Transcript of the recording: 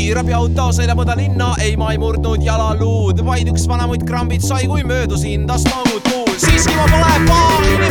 kiirabiauto sõidab mööda linna, ei, ma ei murdnud jalaluud, vaid üks vanamutt krambid sai, kui möödusin tast noogutuul. siiski ma pole paha